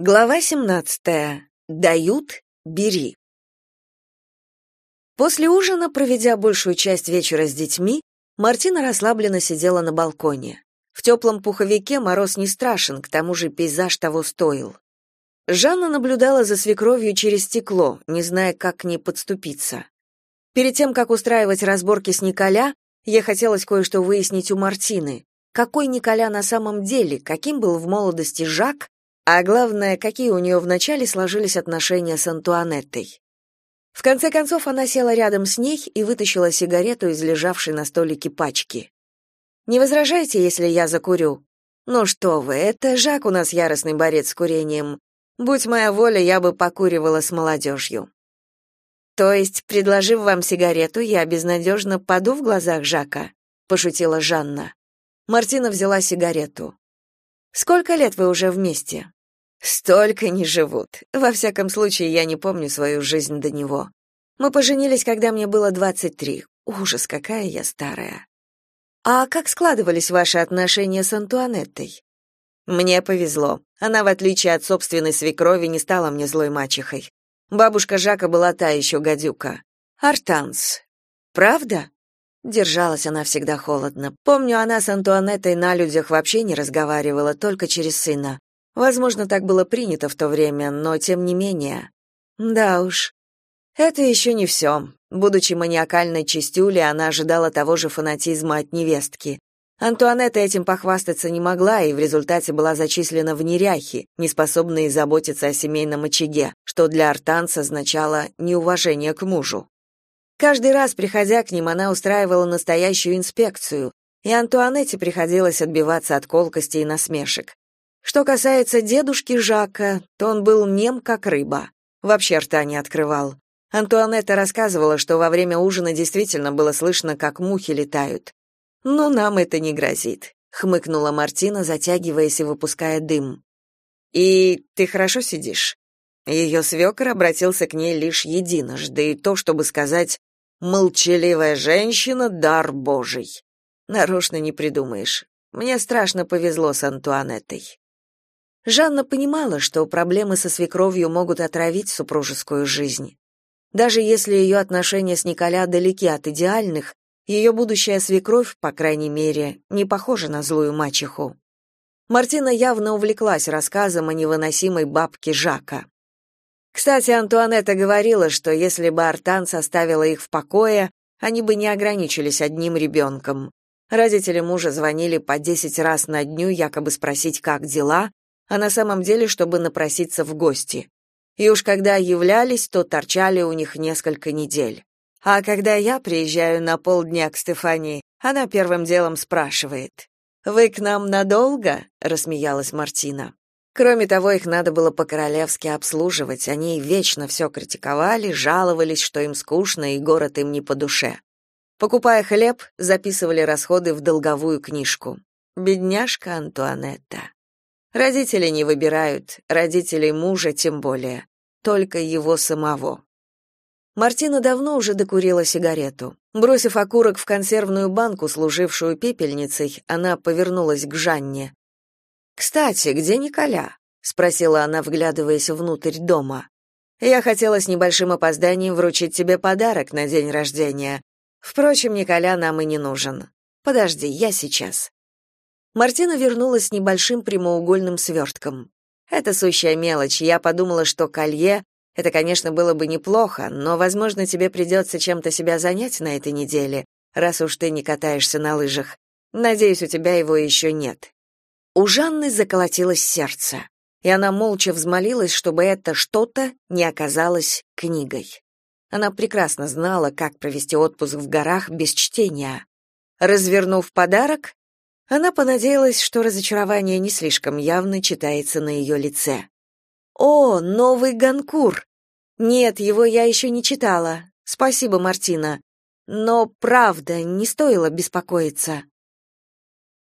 Глава 17. Дают бери. После ужина, проведя большую часть вечера с детьми, Мартина расслабленно сидела на балконе. В теплом пуховике мороз не страшен, к тому же пейзаж того стоил. Жанна наблюдала за свекровью через стекло, не зная, как к ней подступиться. Перед тем, как устраивать разборки с Николя, ей хотелось кое-что выяснить у Мартины. Какой Николя на самом деле, каким был в молодости Жак, а главное, какие у нее вначале сложились отношения с Антуанеттой. В конце концов она села рядом с ней и вытащила сигарету из лежавшей на столике пачки. «Не возражайте, если я закурю?» «Ну что вы, это Жак у нас яростный борец с курением. Будь моя воля, я бы покуривала с молодежью». «То есть, предложив вам сигарету, я безнадежно паду в глазах Жака?» — пошутила Жанна. Мартина взяла сигарету. «Сколько лет вы уже вместе?» Столько не живут. Во всяком случае, я не помню свою жизнь до него. Мы поженились, когда мне было 23. Ужас, какая я старая. А как складывались ваши отношения с Антуанеттой? Мне повезло. Она, в отличие от собственной свекрови, не стала мне злой мачехой. Бабушка Жака была та еще гадюка. Артанс. Правда? Держалась она всегда холодно. Помню, она с Антуанеттой на людях вообще не разговаривала, только через сына. Возможно, так было принято в то время, но тем не менее. Да уж. Это еще не все. Будучи маниакальной чистюлей, она ожидала того же фанатизма от невестки. Антуанетта этим похвастаться не могла и в результате была зачислена в неряхи, неспособные заботиться о семейном очаге, что для артанца означало неуважение к мужу. Каждый раз, приходя к ним, она устраивала настоящую инспекцию, и Антуанетте приходилось отбиваться от колкостей и насмешек. Что касается дедушки Жака, то он был нем как рыба. Вообще рта не открывал. Антуанетта рассказывала, что во время ужина действительно было слышно, как мухи летают. «Но нам это не грозит», — хмыкнула Мартина, затягиваясь и выпуская дым. «И ты хорошо сидишь?» Ее свекор обратился к ней лишь единожды, и то, чтобы сказать «молчаливая женщина — дар божий». Нарочно не придумаешь. Мне страшно повезло с Антуанеттой. Жанна понимала, что проблемы со свекровью могут отравить супружескую жизнь. Даже если ее отношения с Николя далеки от идеальных, ее будущая свекровь, по крайней мере, не похожа на злую мачеху. Мартина явно увлеклась рассказом о невыносимой бабке Жака. Кстати, Антуанетта говорила, что если бы Артан составила их в покое, они бы не ограничились одним ребенком. Родители мужа звонили по десять раз на дню, якобы спросить, как дела, а на самом деле, чтобы напроситься в гости. И уж когда являлись, то торчали у них несколько недель. А когда я приезжаю на полдня к Стефании, она первым делом спрашивает: "Вы к нам надолго?" рассмеялась Мартина. Кроме того, их надо было по-королевски обслуживать, они вечно все критиковали, жаловались, что им скучно и город им не по душе. Покупая хлеб, записывали расходы в долговую книжку. Бедняжка Антуанетта. Родители не выбирают, родителей мужа тем более, только его самого. Мартина давно уже докурила сигарету. Бросив окурок в консервную банку, служившую пепельницей, она повернулась к Жанне. «Кстати, где Николя?» — спросила она, вглядываясь внутрь дома. «Я хотела с небольшим опозданием вручить тебе подарок на день рождения. Впрочем, Николя нам и не нужен. Подожди, я сейчас». Мартина вернулась с небольшим прямоугольным свертком. Это сущая мелочь. Я подумала, что колье это, конечно, было бы неплохо, но, возможно, тебе придется чем-то себя занять на этой неделе, раз уж ты не катаешься на лыжах. Надеюсь, у тебя его еще нет. У Жанны заколотилось сердце, и она молча взмолилась, чтобы это что-то не оказалось книгой. Она прекрасно знала, как провести отпуск в горах без чтения. Развернув подарок, она понадеялась, что разочарование не слишком явно читается на ее лице. «О, новый Ганкур!» «Нет, его я еще не читала. Спасибо, Мартина. Но, правда, не стоило беспокоиться».